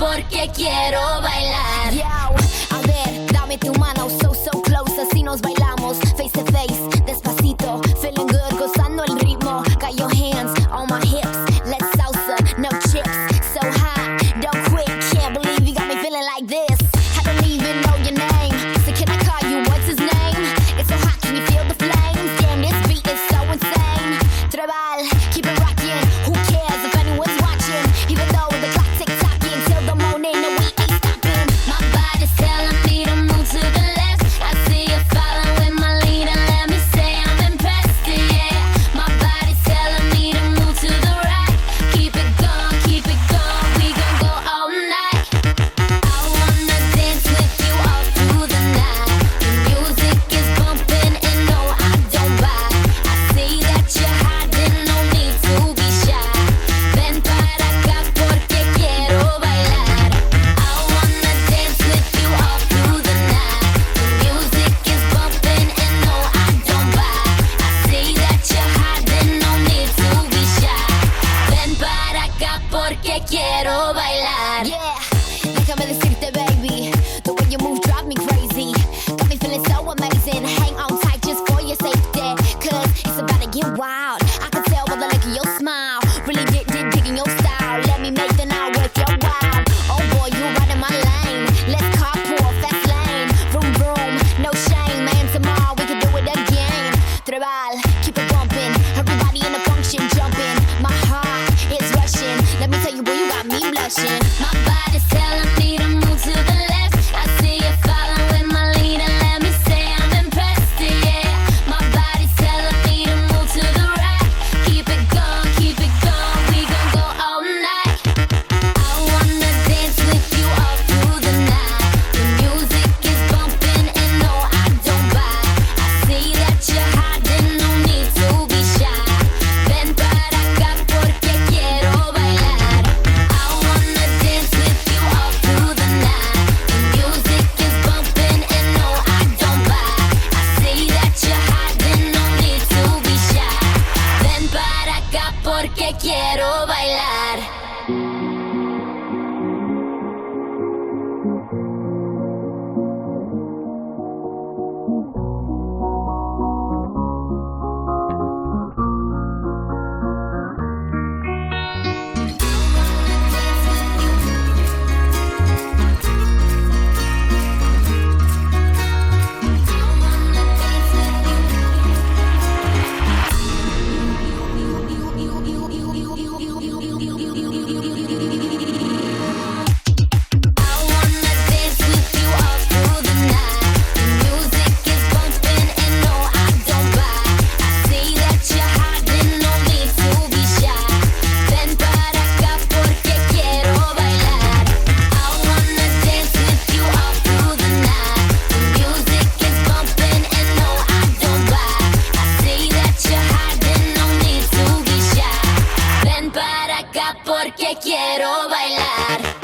porque quiero bailar. quiero bailar. Yeah, déjame decirte, baby. The way you move drive me crazy. Got me feeling so amazing. Hang on tight, just for your safety. Cause it's about to get wild. I can tell by the look of your smile. Really did, did, digging your style. Let me make the night worth your while. Oh boy, you right in my lane. Let's carpool, fast lane. Room, room, no shame. Man, tomorrow we can do it again. Tribal, keep it bumping. Everybody in the function jumping. Got. My body's porque quiero bailar.